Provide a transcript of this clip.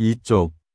이쪽.